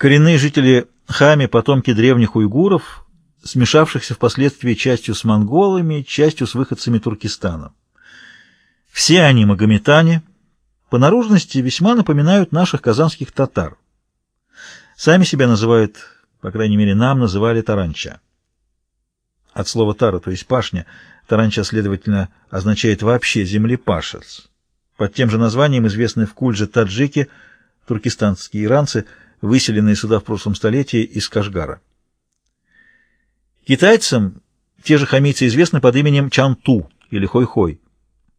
Коренные жители Хами – потомки древних уйгуров, смешавшихся впоследствии частью с монголами, частью с выходцами Туркестана. Все они магометане, по наружности весьма напоминают наших казанских татар. Сами себя называют, по крайней мере, нам называли таранча. От слова тара, то есть пашня, таранча, следовательно, означает вообще землепашец. Под тем же названием известны в Кульже таджики, туркестанские иранцы, выселенные сюда в прошлом столетии из Кашгара. Китайцам те же хамийцы известны под именем Чанту или Хой-Хой.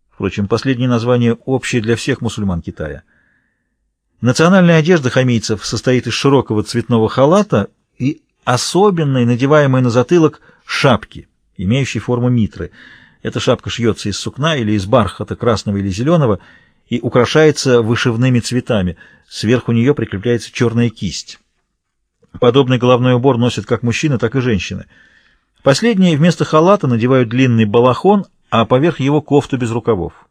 Впрочем, последнее название общее для всех мусульман Китая. Национальная одежда хамийцев состоит из широкого цветного халата и особенной, надеваемой на затылок, шапки, имеющей форму митры. Эта шапка шьется из сукна или из бархата красного или зеленого и украшается вышивными цветами. Сверху нее прикрепляется черная кисть. Подобный головной убор носят как мужчины, так и женщины. Последние вместо халата надевают длинный балахон, а поверх его кофту без рукавов.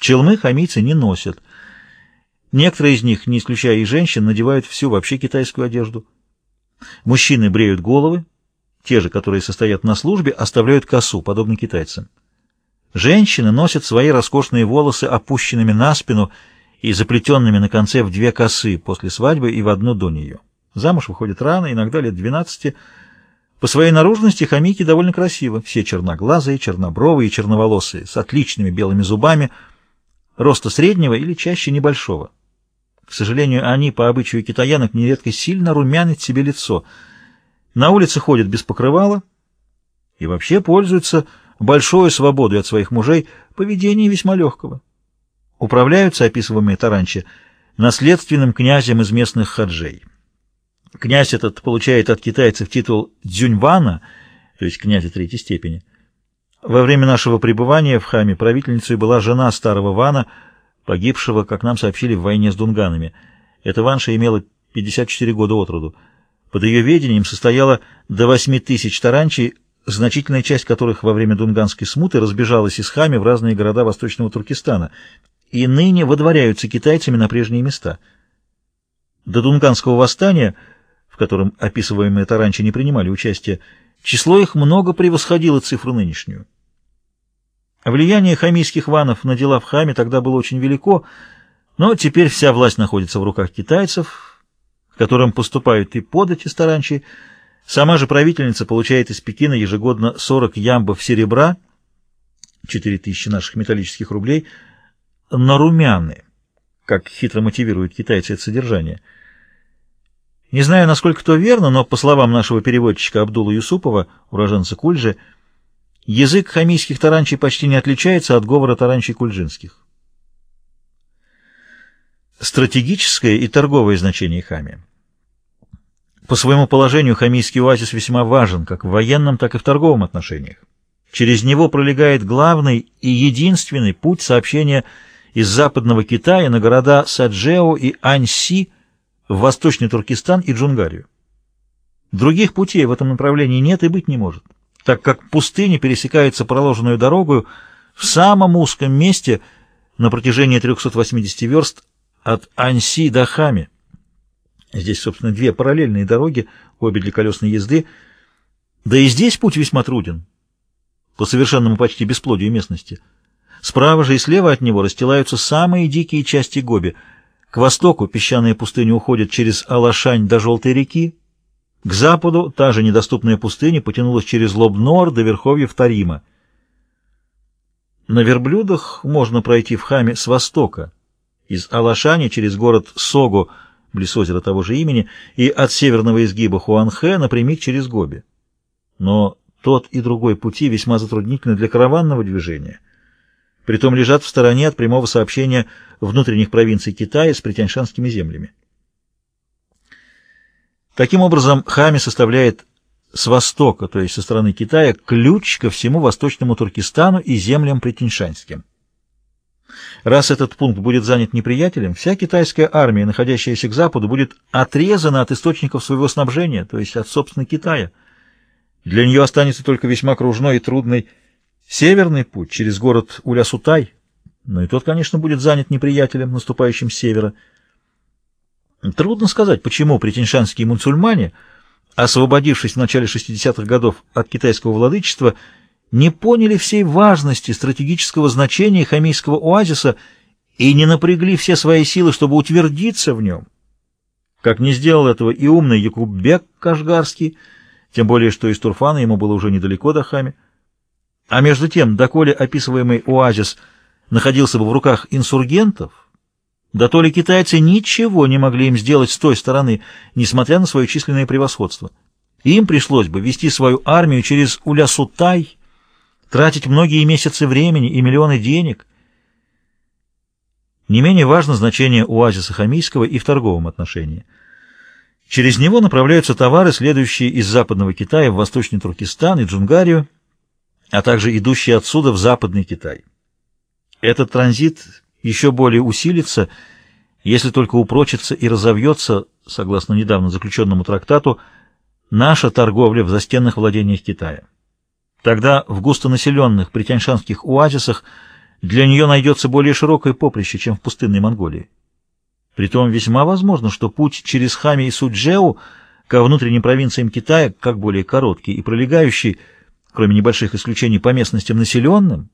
Челмы хамийцы не носят. Некоторые из них, не исключая и женщин, надевают всю вообще китайскую одежду. Мужчины бреют головы, те же, которые состоят на службе, оставляют косу, подобно китайцам. Женщины носят свои роскошные волосы опущенными на спину и заплетенными на конце в две косы после свадьбы и в одну до нее. Замуж выходит рано, иногда лет 12 По своей наружности хомики довольно красивы. Все черноглазые, чернобровые и черноволосые, с отличными белыми зубами, роста среднего или чаще небольшого. К сожалению, они, по обычаю китаянок, нередко сильно румянят себе лицо. На улице ходят без покрывала и вообще пользуются большой свободой от своих мужей, поведение весьма легкого. Управляются описываемые таранчи наследственным князем из местных хаджей. Князь этот получает от китайцев титул дзюньвана, то есть князя третьей степени. Во время нашего пребывания в хаме правительницей была жена старого вана – погибшего, как нам сообщили, в войне с дунганами. Эта ванша имела 54 года от роду. Под ее ведением состояло до 8 тысяч таранчей, значительная часть которых во время дунганской смуты разбежалась из Хами в разные города восточного Туркестана и ныне водворяются китайцами на прежние места. До дунганского восстания, в котором описываемые таранчи не принимали участия, число их много превосходило цифру нынешнюю. Влияние хамийских ванов на дела в хаме тогда было очень велико, но теперь вся власть находится в руках китайцев, которым поступают и подати старанчи. Сама же правительница получает из Пекина ежегодно 40 ямбов серебра, 4000 наших металлических рублей, на румяны, как хитро мотивируют китайцы это содержание. Не знаю, насколько то верно, но, по словам нашего переводчика Абдула Юсупова, уроженца Кульжи, Язык хамийских таранчей почти не отличается от говора таранчей кульжинских. Стратегическое и торговое значение хами. По своему положению хамийский оазис весьма важен как в военном, так и в торговом отношениях. Через него пролегает главный и единственный путь сообщения из западного Китая на города Саджео и Аньси в восточный Туркестан и Джунгарию. Других путей в этом направлении нет и быть не может так как пустыня пересекается проложенную дорогу в самом узком месте на протяжении 380 верст от Анси до Хами. Здесь, собственно, две параллельные дороги, обе для колесной езды. Да и здесь путь весьма труден, по совершенному почти бесплодию местности. Справа же и слева от него расстилаются самые дикие части Гоби. К востоку песчаная пустыня уходит через Алашань до Желтой реки, к западу та же недоступная пустыня потянулась через Лобнор до верховьев Тарима. На верблюдах можно пройти в Хаме с востока, из Алашани через город Сого, близ озера того же имени, и от северного изгиба Хуанхэ напрямик через Гоби. Но тот и другой пути весьма затруднительны для караванного движения. Притом лежат в стороне от прямого сообщения внутренних провинций Китая с притяньшанскими землями. Таким образом, Хами составляет с востока, то есть со стороны Китая, ключ ко всему восточному Туркестану и землям притиньшанским. Раз этот пункт будет занят неприятелем, вся китайская армия, находящаяся к западу, будет отрезана от источников своего снабжения, то есть от собственного Китая. Для нее останется только весьма кружной и трудный северный путь через город Улясутай, но и тот, конечно, будет занят неприятелем, наступающим с севера. Трудно сказать, почему претеншанские мусульмане, освободившись в начале 60-х годов от китайского владычества, не поняли всей важности стратегического значения хамийского оазиса и не напрягли все свои силы, чтобы утвердиться в нем. Как не сделал этого и умный Якуббек Кашгарский, тем более, что из Турфана ему было уже недалеко до Хами. А между тем, доколе описываемый оазис находился бы в руках инсургентов, да то ли китайцы ничего не могли им сделать с той стороны, несмотря на свое численное превосходство. Им пришлось бы вести свою армию через Улясутай, тратить многие месяцы времени и миллионы денег. Не менее важно значение оазиса Хамийского и в торговом отношении. Через него направляются товары, следующие из западного Китая в Восточный Туркестан и Джунгарию, а также идущие отсюда в Западный Китай. Этот транзит еще более усилится, если только упрочится и разовьется, согласно недавно заключенному трактату, наша торговля в застенных владениях Китая. Тогда в густонаселенных притяньшанских оазисах для нее найдется более широкое поприще, чем в пустынной Монголии. Притом весьма возможно, что путь через Хами и Суджеу ко внутренним провинциям Китая, как более короткий и пролегающий, кроме небольших исключений по местностям населенным,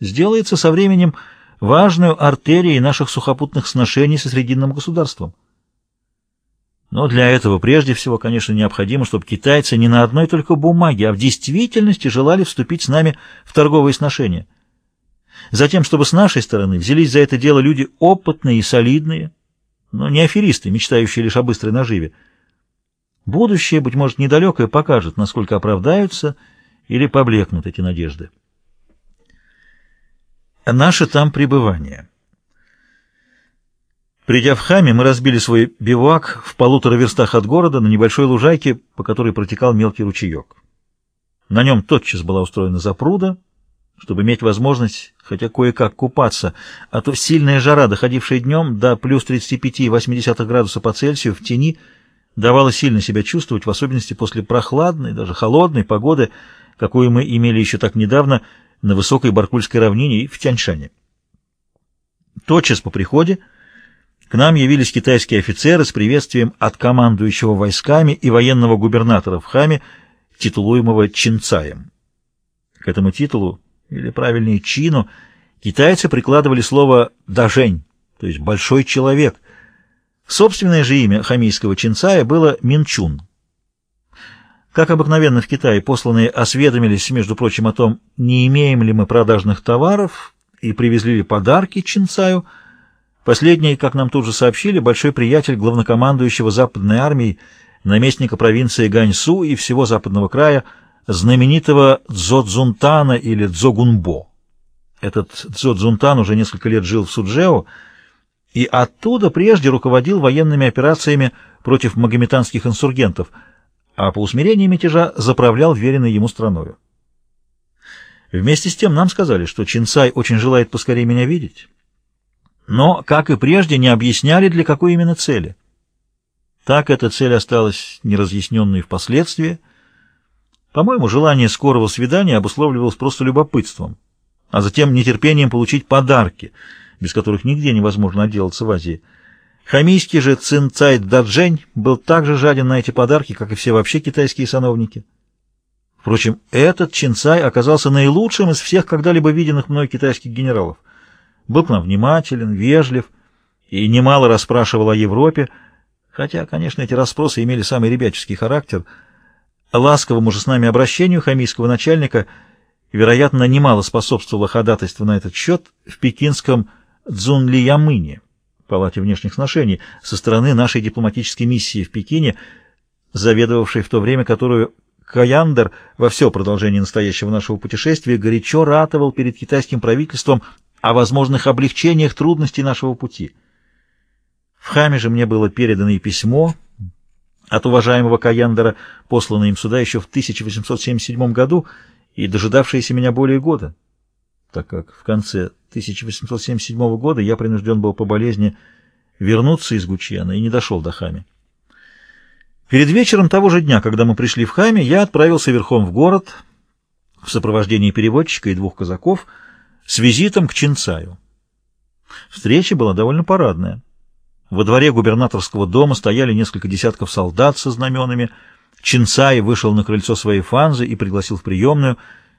сделается со временем важную артерией наших сухопутных сношений со Срединным государством. Но для этого прежде всего, конечно, необходимо, чтобы китайцы не на одной только бумаге, а в действительности желали вступить с нами в торговые сношения. Затем, чтобы с нашей стороны взялись за это дело люди опытные и солидные, но не аферисты, мечтающие лишь о быстрой наживе. Будущее, быть может, недалекое покажет, насколько оправдаются или поблекнут эти надежды. Наше там пребывание. Придя в Хаме, мы разбили свой бивак в полутора верстах от города на небольшой лужайке, по которой протекал мелкий ручеек. На нем тотчас была устроена запруда, чтобы иметь возможность хотя кое-как купаться, а то сильная жара, доходившая днем до плюс 35,8 градуса по Цельсию в тени, давала сильно себя чувствовать, в особенности после прохладной, даже холодной погоды, какую мы имели еще так недавно на высокой Баркульской равнине и в Тяньшане. Тотчас по приходе к нам явились китайские офицеры с приветствием от командующего войсками и военного губернатора в Хаме, титулуемого Чинцаем. К этому титулу, или правильнее чину, китайцы прикладывали слово «дажень», то есть «большой человек». Собственное же имя хамийского Чинцая было Минчун. Как обыкновенно в Китае, посланные осведомились, между прочим, о том, не имеем ли мы продажных товаров, и привезли ли подарки Чинцаю. Последний, как нам тут же сообщили, большой приятель главнокомандующего Западной армии, наместника провинции Ганьсу и всего Западного края, знаменитого Дзодзунтана или Дзогунбо. Этот Дзодзунтан уже несколько лет жил в Суджео и оттуда прежде руководил военными операциями против магометанских инсургентов – а по усмирению мятежа заправлял веренной ему страною. Вместе с тем нам сказали, что Чинцай очень желает поскорее меня видеть, но, как и прежде, не объясняли, для какой именно цели. Так эта цель осталась неразъясненной впоследствии. По-моему, желание скорого свидания обусловливалось просто любопытством, а затем нетерпением получить подарки, без которых нигде невозможно отделаться в Азии – Хамийский же Цинцай Даджень был так же жаден на эти подарки, как и все вообще китайские сановники. Впрочем, этот Чинцай оказался наилучшим из всех когда-либо виденных мной китайских генералов. Был к нам внимателен, вежлив и немало расспрашивал о Европе, хотя, конечно, эти расспросы имели самый ребяческий характер. Ласковому же с нами обращению хамийского начальника, вероятно, немало способствовало ходатайство на этот счет в пекинском Цзунлиямыне. Палате внешних сношений со стороны нашей дипломатической миссии в Пекине, заведовавшей в то время, которую Каяндер во все продолжение настоящего нашего путешествия горячо ратовал перед китайским правительством о возможных облегчениях трудностей нашего пути. В Хаме же мне было передано и письмо от уважаемого Каяндера, посланное им сюда еще в 1877 году и дожидавшееся меня более года так как в конце 1877 года я принужден был по болезни вернуться из Гучьяна и не дошел до Хами. Перед вечером того же дня, когда мы пришли в Хаме, я отправился верхом в город в сопровождении переводчика и двух казаков с визитом к Чинцаю. Встреча была довольно парадная. Во дворе губернаторского дома стояли несколько десятков солдат со знаменами. Чинцай вышел на крыльцо своей фанзы и пригласил в приемную —